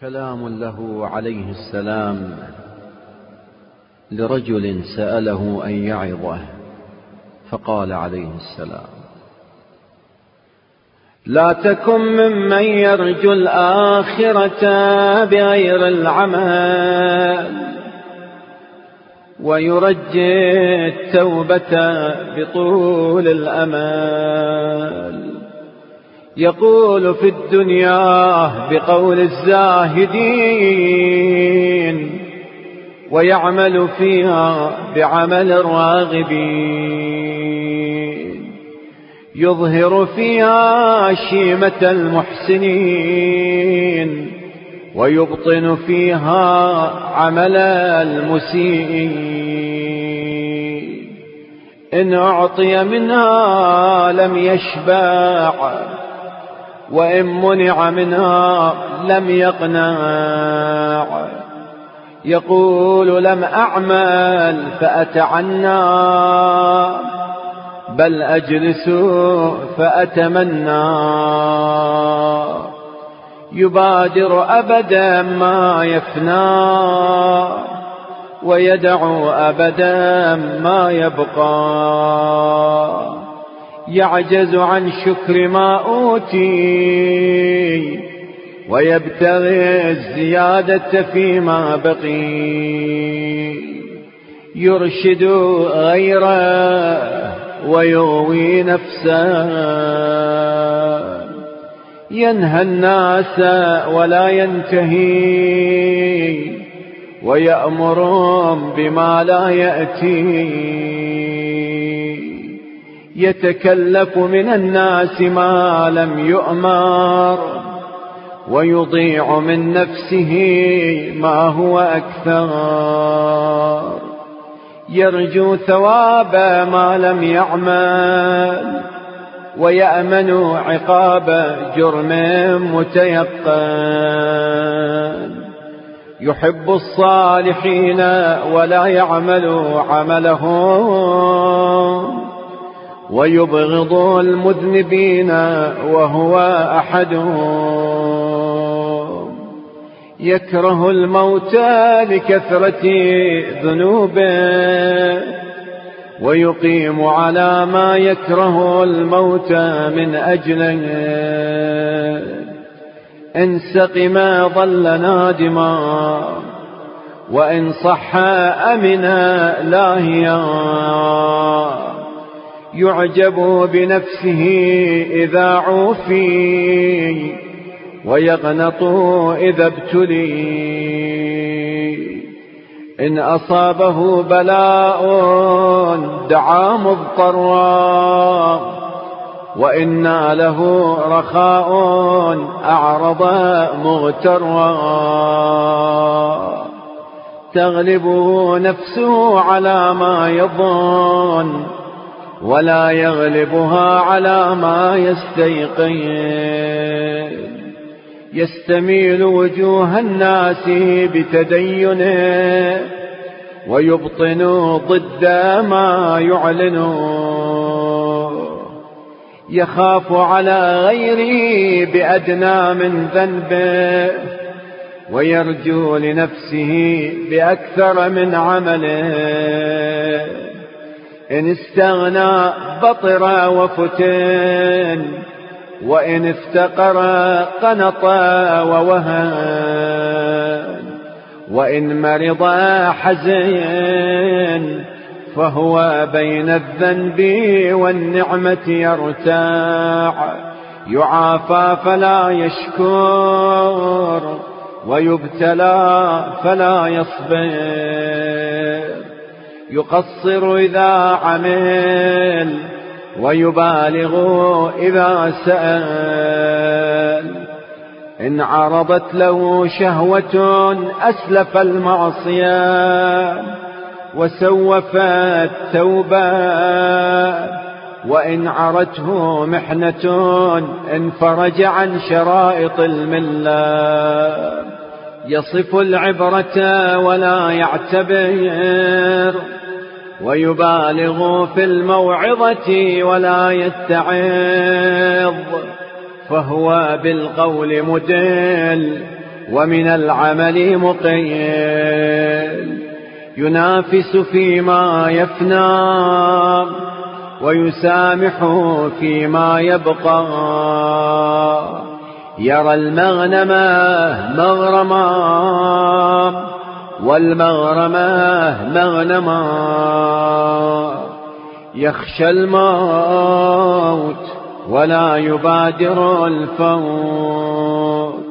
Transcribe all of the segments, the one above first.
كلام له عليه السلام لرجل سأله أن يعظه فقال عليه السلام لا تكن ممن يرجو الآخرة بغير العمل ويرجي التوبة بطول الأمل. يقول في الدنيا بقول الزاهدين ويعمل فيها بعمل الراغبين. يظهر فيها شيمة المحسنين ويبطن فيها عمل المسيئين. إن أعطي منها لم يشبع وإن منع منها لم يقنع. يقول لم أعمل فأتعنى. بل أجلس فأتمنى. يبادر أبدا ما يفنى. ويدعو أبدا ما يبقى. يعجز عن شكر ما أوتي ويبتغي الزيادة فيما بقي. يرشد غيره ويغوي نفسه. ينهى الناس ولا ينتهي. ويأمرهم بما لا يأتي. يتكلف من الناس ما لم يؤمر ويضيع من نفسه ما هو أكثر. يرجو ثواب ما لم يعمل ويأمن عقاب جرم متيقن. يحب الصالحين ولا يعمل عملهم. ويبغض المذنبين وهو أحدهم يكره الموت لكثرة ذنوبه. ويقيم على ما يكره الموت من أجله. إن سقم ظل نادما. وإن صح أمنا لاهيا يعجب بنفسه إذا عوفي ويغنط إذا ابتلي. إن أصابه بلاء دعا مضطرا. وإن له رخاء أعرض مغترا. تغلبه نفسه على ما يظن. ولا يغلبها على ما يستيقن. يستميل وجوه الناس بتدينه ويبطن ضد ما يعلن. يخاف على غيره بأدنى من ذنبه ويرجو لنفسه بأكثر من عمله إن استغنى بطر وفتن وإن افتقر قنط ووهن وإن مرض حزين فهو بين الذنب والنعمة يرتاع. يعافى فلا يشكر ويبتلى فلا يصبر. يقصر إذا عمل ويبالغ إذا سأل. إن عرضت له شهوة أسلف المعصية وسوف التوبة وإن عرته محنة انفرج عن شرائط الملة. يصف العبرة ولا يعتبر. ويبالغ في الموعظة ولا يتعظ فهو بالقول مدل ومن العمل مقيل. ينافس فيما يفنى ويسامح فيما يبقى. يرى المغنم مغرما والمغرمة مغنما يخشى الموت ولا يبادر الفوت.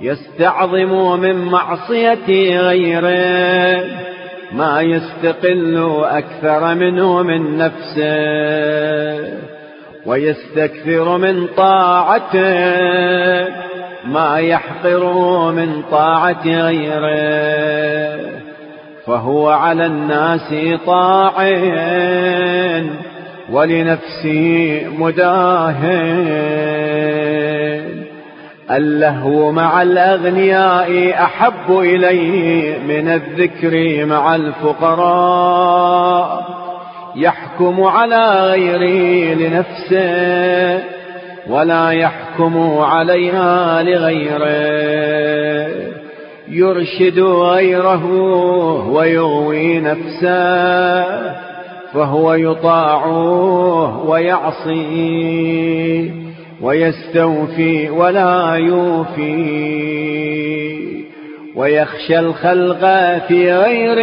يستعظم من معصية غيره ما يستقل أكثر منه من نفسه. ويستكثر من طاعته ما يحقر من طاعة غيره فهو على الناس طاع. ولنفسه مداهن. اللهو مع الأغنياء أحب إليه من الذكر مع الفقراء يحكم على غيره لنفسه. ولا يحكم عليها لغيره. يرشد غيره ويغوي نفسه فهو يطاعه ويعصيه ويستوفي ولا يوفي. ويخشى الخلق في غير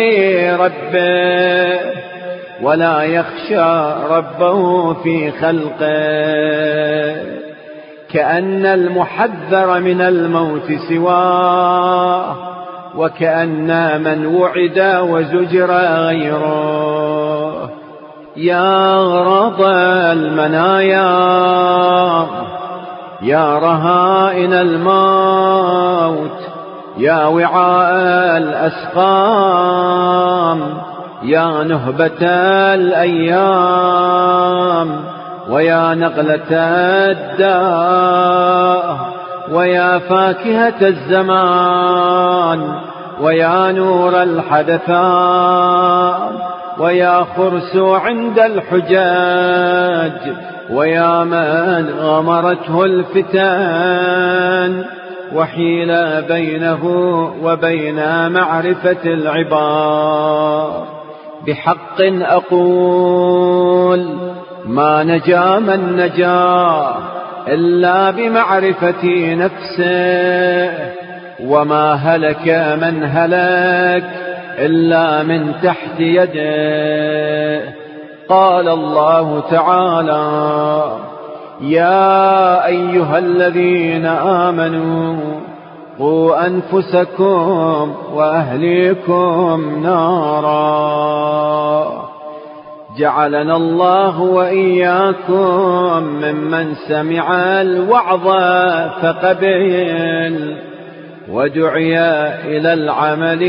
ربه ولا يخشى ربه في خلقه. كأن المحذر من الموت سواه وكأن من وعد وزجر غيره. يا غرض المنايا يا رهائن الموت يا وعاء الأسقام. يا نهبة الأيام ويا نقلة الداء ويا فاكهة الزمان ويا نور الحدثان ويا خرس عند الحجاج ويا من غمرته الفتان وحيل بينه وبين معرفة العباد. بحق أقول ما نجا من نجا إلا بمعرفة نفسه وما هلك من هلك إلا من تحت يده قال الله تعالى يا أيها الذين آمنوا قوا أنفسكم وأهليكم نارا. جعلنا الله وإياكم ممن سمع الوعظ فقبل ودعي إلى العمل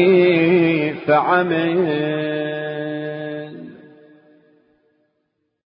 فعمل.